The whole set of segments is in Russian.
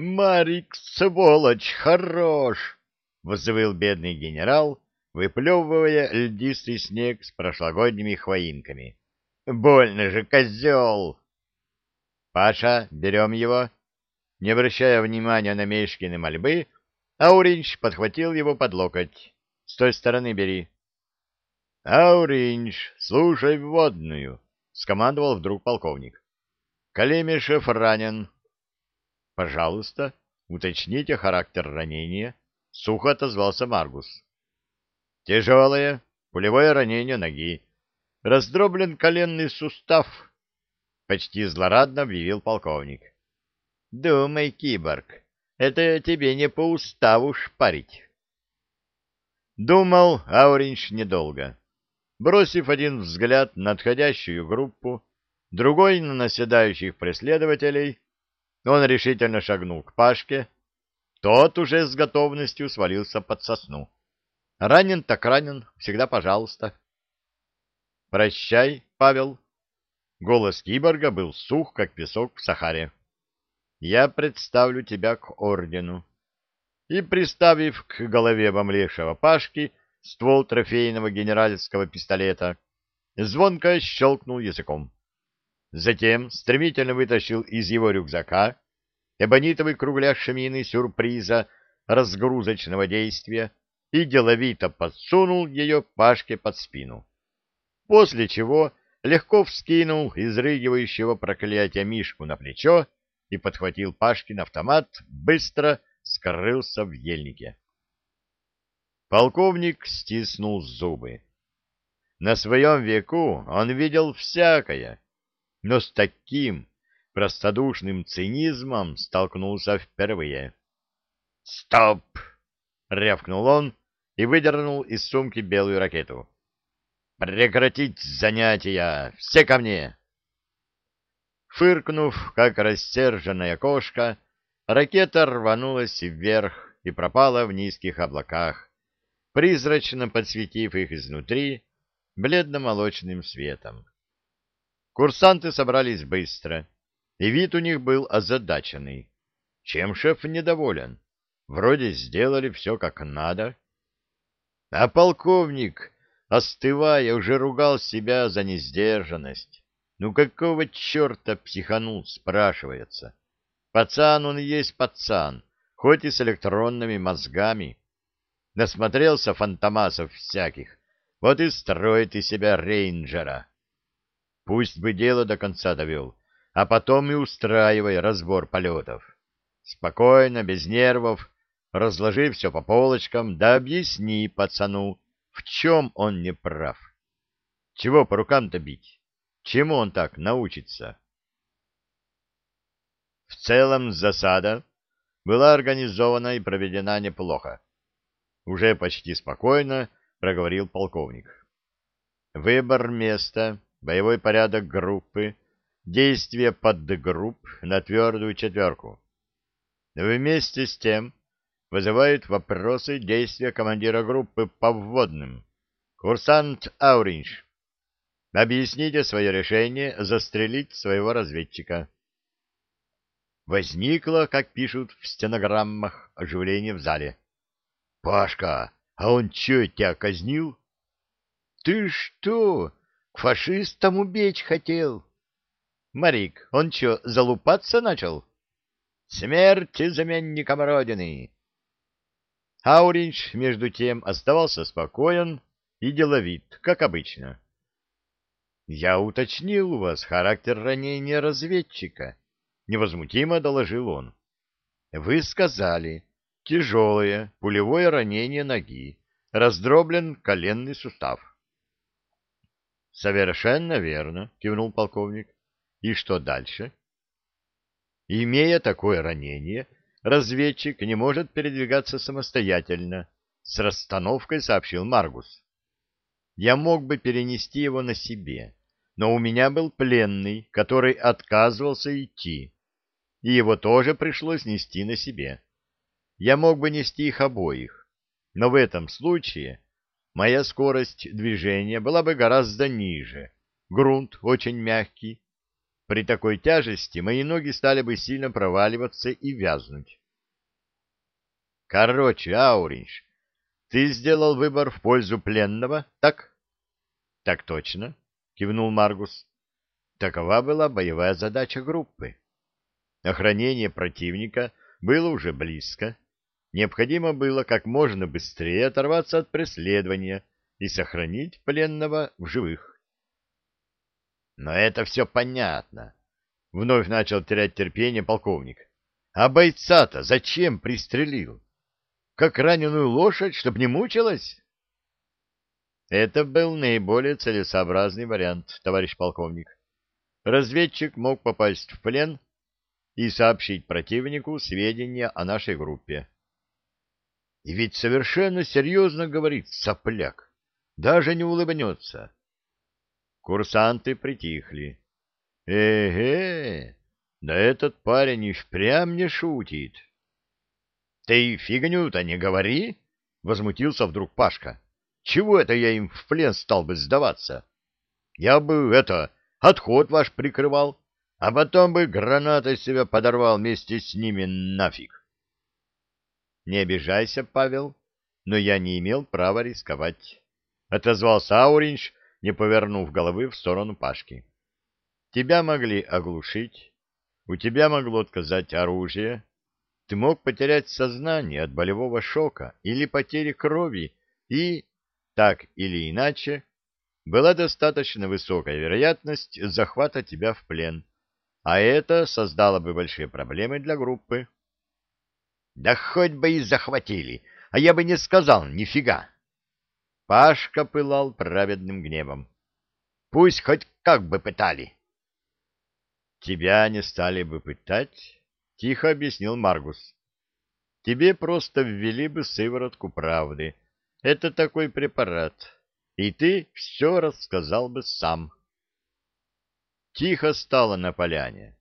Марик, сволочь, хорош! — взвыл бедный генерал, выплевывая льдистый снег с прошлогодними хвоинками. — Больно же, козел! — Паша, берем его. Не обращая внимания на Мешкины мольбы, Ауринч подхватил его под локоть. — С той стороны бери. — Ауринч, слушай вводную! — скомандовал вдруг полковник. — Калемишев ранен. — Пожалуйста, уточните характер ранения, — сухо отозвался Маргус. — Тяжелое, пулевое ранение ноги. Раздроблен коленный сустав, — почти злорадно объявил полковник. — Думай, киборг, это тебе не по уставу шпарить. Думал Ауринч недолго. Бросив один взгляд на отходящую группу, другой на наседающих преследователей, он решительно шагнул к Пашке. Тот уже с готовностью свалился под сосну. Ранен так ранен, всегда пожалуйста. «Прощай, Павел». Голос киборга был сух, как песок в Сахаре. «Я представлю тебя к ордену». И, приставив к голове обомлевшего Пашки ствол трофейного генеральского пистолета, звонко щелкнул языком. Затем стремительно вытащил из его рюкзака эбонитовый кругляш шамины сюрприза разгрузочного действия и деловито подсунул ее Пашке под спину. После чего легко вскинул изрыгивающего проклятия Мишку на плечо и подхватил Пашкин автомат, быстро скрылся в ельнике. Полковник стиснул зубы. На своем веку он видел всякое, но с таким простодушным цинизмом столкнулся впервые. «Стоп!» — рявкнул он и выдернул из сумки белую ракету. «Прекратить занятия! Все ко мне!» Фыркнув, как рассерженная кошка, ракета рванулась вверх и пропала в низких облаках, призрачно подсветив их изнутри бледно-молочным светом. Курсанты собрались быстро, и вид у них был озадаченный. Чем шеф недоволен? Вроде сделали все как надо. А полковник, остывая, уже ругал себя за несдержанность. Ну какого черта психанул, спрашивается? Пацан он и есть пацан, хоть и с электронными мозгами. Насмотрелся фантомасов всяких, вот и строит из себя рейнджера. Пусть бы дело до конца довел, а потом и устраивай разбор полетов. Спокойно, без нервов, разложи все по полочкам, да объясни пацану, в чем он не прав. Чего по рукам-то бить? Чему он так научится? В целом засада была организована и проведена неплохо. Уже почти спокойно проговорил полковник. Выбор места боевой порядок группы, действия подгрупп на твердую четверку. Вместе с тем вызывают вопросы действия командира группы по вводным. Курсант Ауринж, объясните свое решение застрелить своего разведчика. Возникло, как пишут в стенограммах, оживление в зале. — Пашка, а он что, тебя казнил? — Ты что? К фашистам убить хотел. Марик, он что, залупаться начал? Смерти заменникам Родины! Ауринч, между тем, оставался спокоен и деловит, как обычно. «Я уточнил у вас характер ранения разведчика», — невозмутимо доложил он. «Вы сказали, тяжелое пулевое ранение ноги, раздроблен коленный сустав. Совершенно верно, кивнул полковник. И что дальше? Имея такое ранение, разведчик не может передвигаться самостоятельно, с расстановкой сообщил Маргус. Я мог бы перенести его на себе, но у меня был пленный, который отказывался идти, и его тоже пришлось нести на себе. Я мог бы нести их обоих, но в этом случае моя скорость движения была бы гораздо ниже, грунт очень мягкий. при такой тяжести мои ноги стали бы сильно проваливаться и вязнуть. Короче, Ауринш, ты сделал выбор в пользу пленного, так? Так точно, кивнул Маргус. Такова была боевая задача группы. Охранение противника было уже близко. Необходимо было как можно быстрее оторваться от преследования и сохранить пленного в живых. Но это все понятно. Вновь начал терять терпение полковник. А бойца-то зачем пристрелил? Как раненую лошадь, чтоб не мучилась? Это был наиболее целесообразный вариант, товарищ полковник. Разведчик мог попасть в плен и сообщить противнику сведения о нашей группе. И ведь совершенно серьезно говорит сопляк, даже не улыбнется. Курсанты притихли. Эге, да этот парень и впрямь не шутит. Ты фигню-то не говори, возмутился вдруг Пашка. Чего это я им в плен стал бы сдаваться? Я бы это отход ваш прикрывал, а потом бы гранатой себя подорвал вместе с ними нафиг. Не обижайся, Павел, но я не имел права рисковать. Отозвался Ауринч, не повернув головы в сторону Пашки. Тебя могли оглушить, у тебя могло отказать оружие, ты мог потерять сознание от болевого шока или потери крови, и, так или иначе, была достаточно высокая вероятность захвата тебя в плен, а это создало бы большие проблемы для группы. Да хоть бы и захватили, а я бы не сказал нифига. Пашка пылал праведным гневом. Пусть хоть как бы пытали. Тебя не стали бы пытать, тихо объяснил Маргус. Тебе просто ввели бы сыворотку правды. Это такой препарат. И ты все рассказал бы сам. Тихо стало на поляне.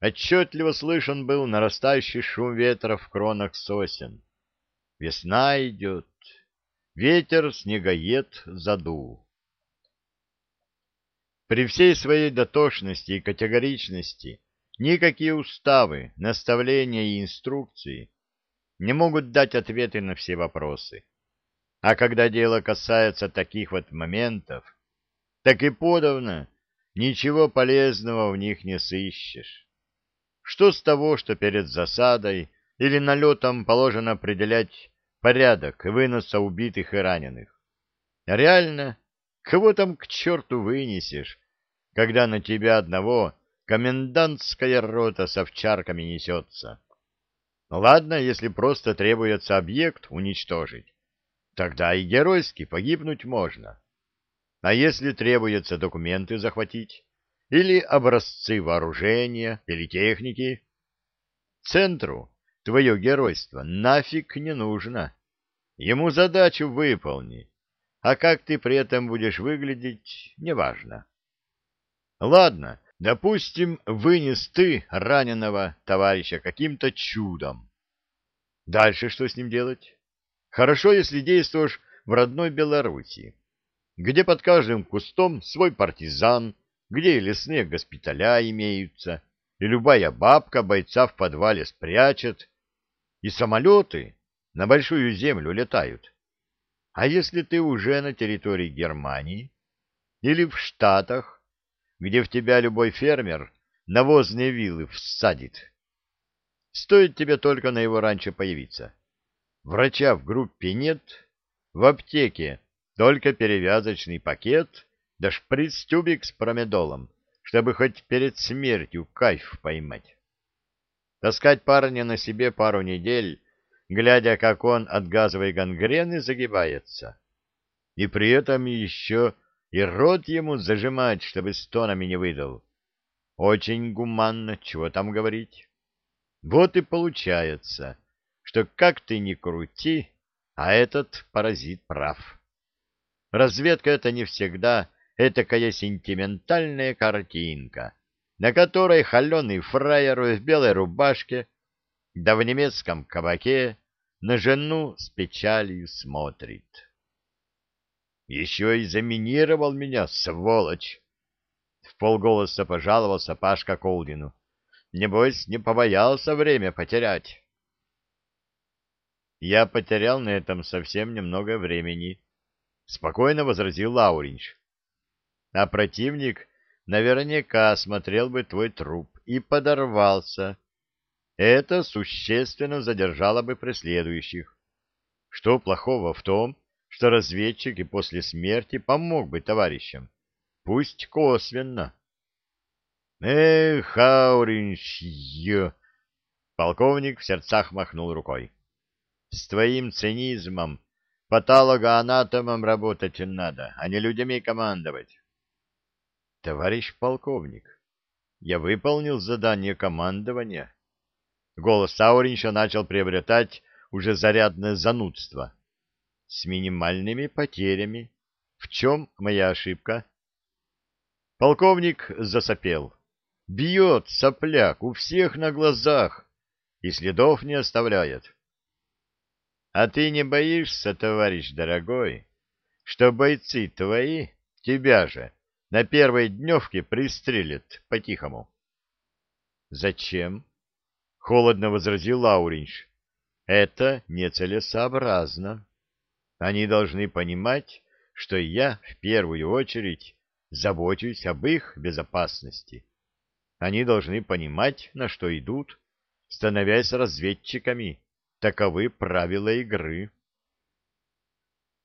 Отчетливо слышен был нарастающий шум ветра в кронах сосен. Весна идет, Ветер снегоед задул. При всей своей дотошности и категоричности никакие уставы, наставления и инструкции не могут дать ответы на все вопросы. А когда дело касается таких вот моментов, так и подавно ничего полезного в них не сыщешь. Что с того, что перед засадой или налетом положено определять порядок выноса убитых и раненых. Реально, кого там к черту вынесешь, когда на тебя одного комендантская рота с овчарками несется? Ладно, если просто требуется объект уничтожить, тогда и геройски погибнуть можно. А если требуется документы захватить, или образцы вооружения, или техники, центру твое геройство нафиг не нужно. Ему задачу выполни, а как ты при этом будешь выглядеть, неважно. Ладно, допустим, вынес ты раненого товарища каким-то чудом. Дальше что с ним делать? Хорошо, если действуешь в родной Белоруссии, где под каждым кустом свой партизан, где и лесные госпиталя имеются, и любая бабка бойца в подвале спрячет, и самолеты на большую землю летают. А если ты уже на территории Германии или в Штатах, где в тебя любой фермер навозные вилы всадит, стоит тебе только на его ранчо появиться. Врача в группе нет, в аптеке только перевязочный пакет да шприц-тюбик с промедолом, чтобы хоть перед смертью кайф поймать. Таскать парня на себе пару недель, глядя, как он от газовой гангрены загибается. И при этом еще и рот ему зажимать, чтобы стонами не выдал. Очень гуманно, чего там говорить. Вот и получается, что как ты ни крути, а этот паразит прав. Разведка — это не всегда этакая сентиментальная картинка, на которой холеный фраер в белой рубашке, да в немецком кабаке, на жену с печалью смотрит. Еще и заминировал меня, сволочь! В полголоса пожаловался Пашка Колдину. Небось, не побоялся время потерять. Я потерял на этом совсем немного времени, — спокойно возразил Лауринч. А противник наверняка осмотрел бы твой труп и подорвался. Это существенно задержало бы преследующих. Что плохого в том, что разведчик и после смерти помог бы товарищам? Пусть косвенно. Эх, Ауринч, Полковник в сердцах махнул рукой. С твоим цинизмом патологоанатомом работать надо, а не людьми командовать. Товарищ полковник, я выполнил задание командования. Голос Сауринча начал приобретать уже зарядное занудство. С минимальными потерями. В чем моя ошибка? Полковник засопел. Бьет сопляк у всех на глазах и следов не оставляет. А ты не боишься, товарищ дорогой, что бойцы твои тебя же на первой дневке пристрелят по-тихому? — Зачем? — холодно возразил Лауринч. — Это нецелесообразно. Они должны понимать, что я в первую очередь забочусь об их безопасности. Они должны понимать, на что идут, становясь разведчиками Таковы правила игры.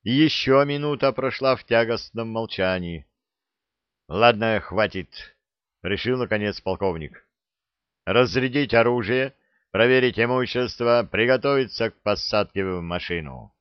И еще минута прошла в тягостном молчании. — Ладно, хватит, — решил, наконец, полковник. — Разрядить оружие, проверить имущество, приготовиться к посадке в машину.